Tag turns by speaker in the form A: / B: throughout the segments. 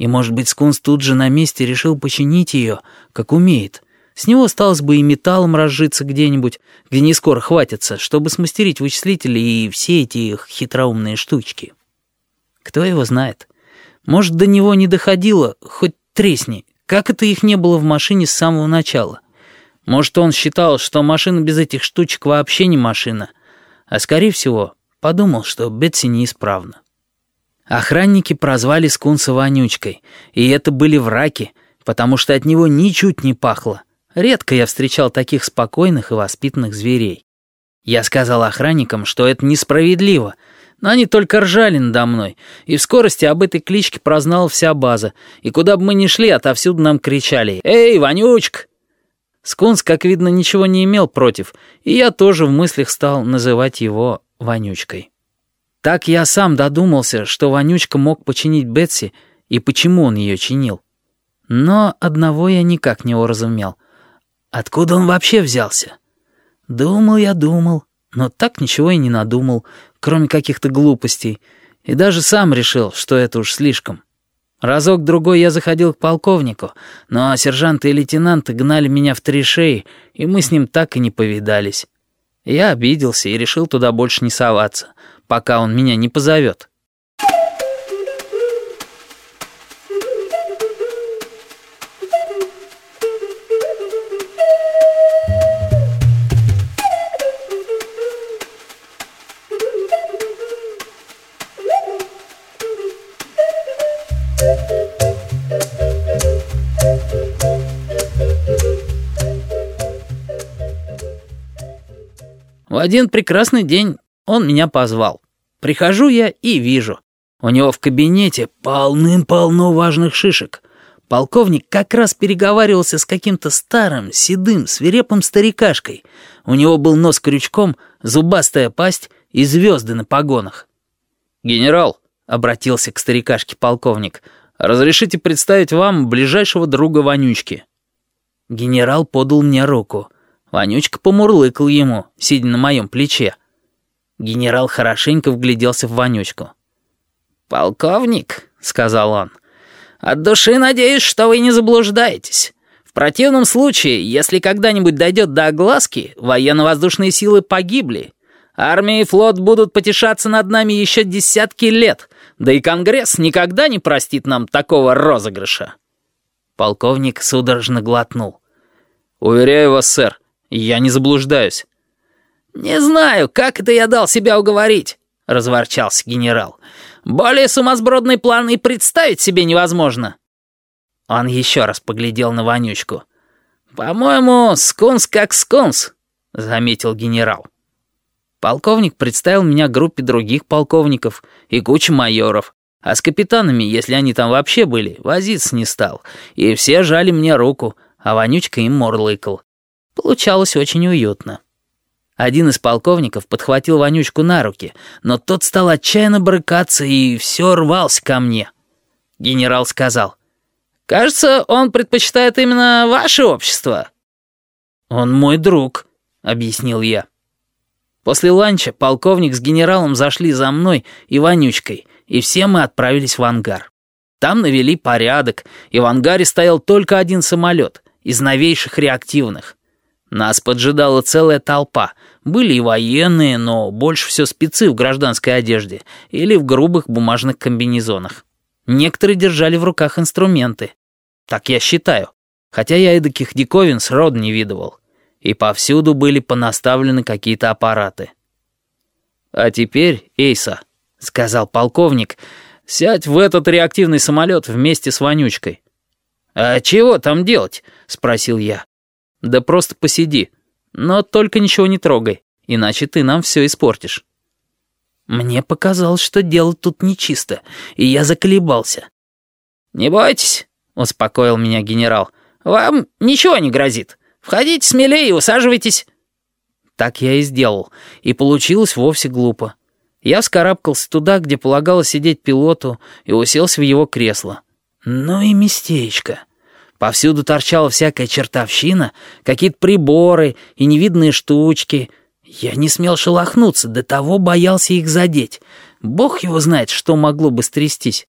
A: И, может быть, Скунс тут же на месте решил починить ее, как умеет. С него осталось бы и металлом разжиться где-нибудь, где не скоро хватится, чтобы смастерить вычислители и все эти их хитроумные штучки. Кто его знает? Может, до него не доходило, хоть тресни, как это их не было в машине с самого начала. Может, он считал, что машина без этих штучек вообще не машина, а, скорее всего, подумал, что Бетси неисправна. Охранники прозвали Скунса вонючкой, и это были враки, потому что от него ничуть не пахло. Редко я встречал таких спокойных и воспитанных зверей. Я сказал охранникам, что это несправедливо, но они только ржали надо мной, и в скорости об этой кличке прознала вся база, и куда бы мы ни шли, отовсюду нам кричали «Эй, вонючка!». Скунс, как видно, ничего не имел против, и я тоже в мыслях стал называть его вонючкой. Так я сам додумался, что Вонючка мог починить Бетси и почему он ее чинил. Но одного я никак не уразумел. Откуда он вообще взялся? Думал я, думал, но так ничего и не надумал, кроме каких-то глупостей, и даже сам решил, что это уж слишком. Разок-другой я заходил к полковнику, но сержанты и лейтенанты гнали меня в три шеи, и мы с ним так и не повидались. Я обиделся и решил туда больше не соваться — пока он меня не позовет. В один прекрасный день он меня позвал. Прихожу я и вижу. У него в кабинете полным-полно важных шишек. Полковник как раз переговаривался с каким-то старым, седым, свирепым старикашкой. У него был нос крючком, зубастая пасть и звезды на погонах. «Генерал», — обратился к старикашке полковник, «разрешите представить вам ближайшего друга Вонючки». Генерал подал мне руку. Вонючка помурлыкал ему, сидя на моем плече. Генерал хорошенько вгляделся в вонючку. «Полковник», — сказал он, — «от души надеюсь, что вы не заблуждаетесь. В противном случае, если когда-нибудь дойдет до огласки, военно-воздушные силы погибли. Армия и флот будут потешаться над нами еще десятки лет, да и Конгресс никогда не простит нам такого розыгрыша». Полковник судорожно глотнул. «Уверяю вас, сэр, я не заблуждаюсь. «Не знаю, как это я дал себя уговорить», — разворчался генерал. «Более сумасбродный план и представить себе невозможно». Он еще раз поглядел на Вонючку. «По-моему, скунс как скунс», — заметил генерал. Полковник представил меня группе других полковников и куче майоров, а с капитанами, если они там вообще были, возиться не стал, и все жали мне руку, а Вонючка им морлыкал. Получалось очень уютно. Один из полковников подхватил Вонючку на руки, но тот стал отчаянно брыкаться и все рвался ко мне. Генерал сказал, «Кажется, он предпочитает именно ваше общество». «Он мой друг», — объяснил я. После ланча полковник с генералом зашли за мной и Вонючкой, и все мы отправились в ангар. Там навели порядок, и в ангаре стоял только один самолет, из новейших реактивных. Нас поджидала целая толпа. Были и военные, но больше все спецы в гражданской одежде или в грубых бумажных комбинезонах. Некоторые держали в руках инструменты. Так я считаю. Хотя я и таких диковин сроду не видывал. И повсюду были понаставлены какие-то аппараты. «А теперь, Эйса», — сказал полковник, — «сядь в этот реактивный самолет вместе с Вонючкой». «А чего там делать?» — спросил я. Да просто посиди. Но только ничего не трогай, иначе ты нам все испортишь». Мне показалось, что дело тут нечисто, и я заколебался. «Не бойтесь», — успокоил меня генерал. «Вам ничего не грозит. Входите смелее и усаживайтесь». Так я и сделал, и получилось вовсе глупо. Я вскарабкался туда, где полагалось сидеть пилоту, и уселся в его кресло. Ну и местечко. Повсюду торчала всякая чертовщина, какие-то приборы и невидные штучки. Я не смел шелохнуться, до того боялся их задеть. Бог его знает, что могло бы стрястись.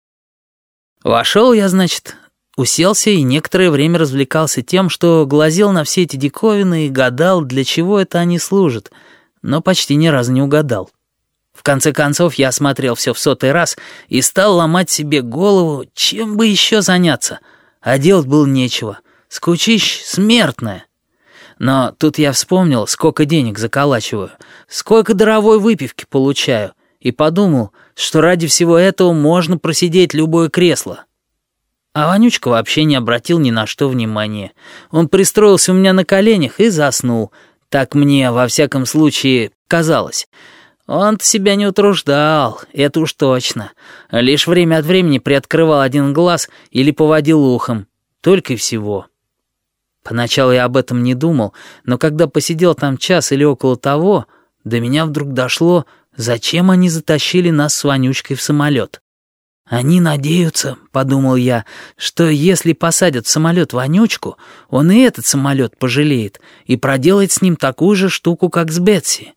A: Вошел я, значит, уселся и некоторое время развлекался тем, что глазел на все эти диковины и гадал, для чего это они служат, но почти ни разу не угадал. В конце концов, я осмотрел все в сотый раз и стал ломать себе голову, чем бы еще заняться. А делать было нечего. Скучищ смертная. Но тут я вспомнил, сколько денег заколачиваю, сколько даровой выпивки получаю, и подумал, что ради всего этого можно просидеть любое кресло. А Ванючка вообще не обратил ни на что внимания. Он пристроился у меня на коленях и заснул. Так мне, во всяком случае, казалось. Он себя не утруждал, это уж точно. Лишь время от времени приоткрывал один глаз или поводил ухом. Только и всего. Поначалу я об этом не думал, но когда посидел там час или около того, до меня вдруг дошло, зачем они затащили нас с Ванючкой в самолет. «Они надеются», — подумал я, «что если посадят в самолет Вонючку, он и этот самолет пожалеет и проделает с ним такую же штуку, как с Бетси».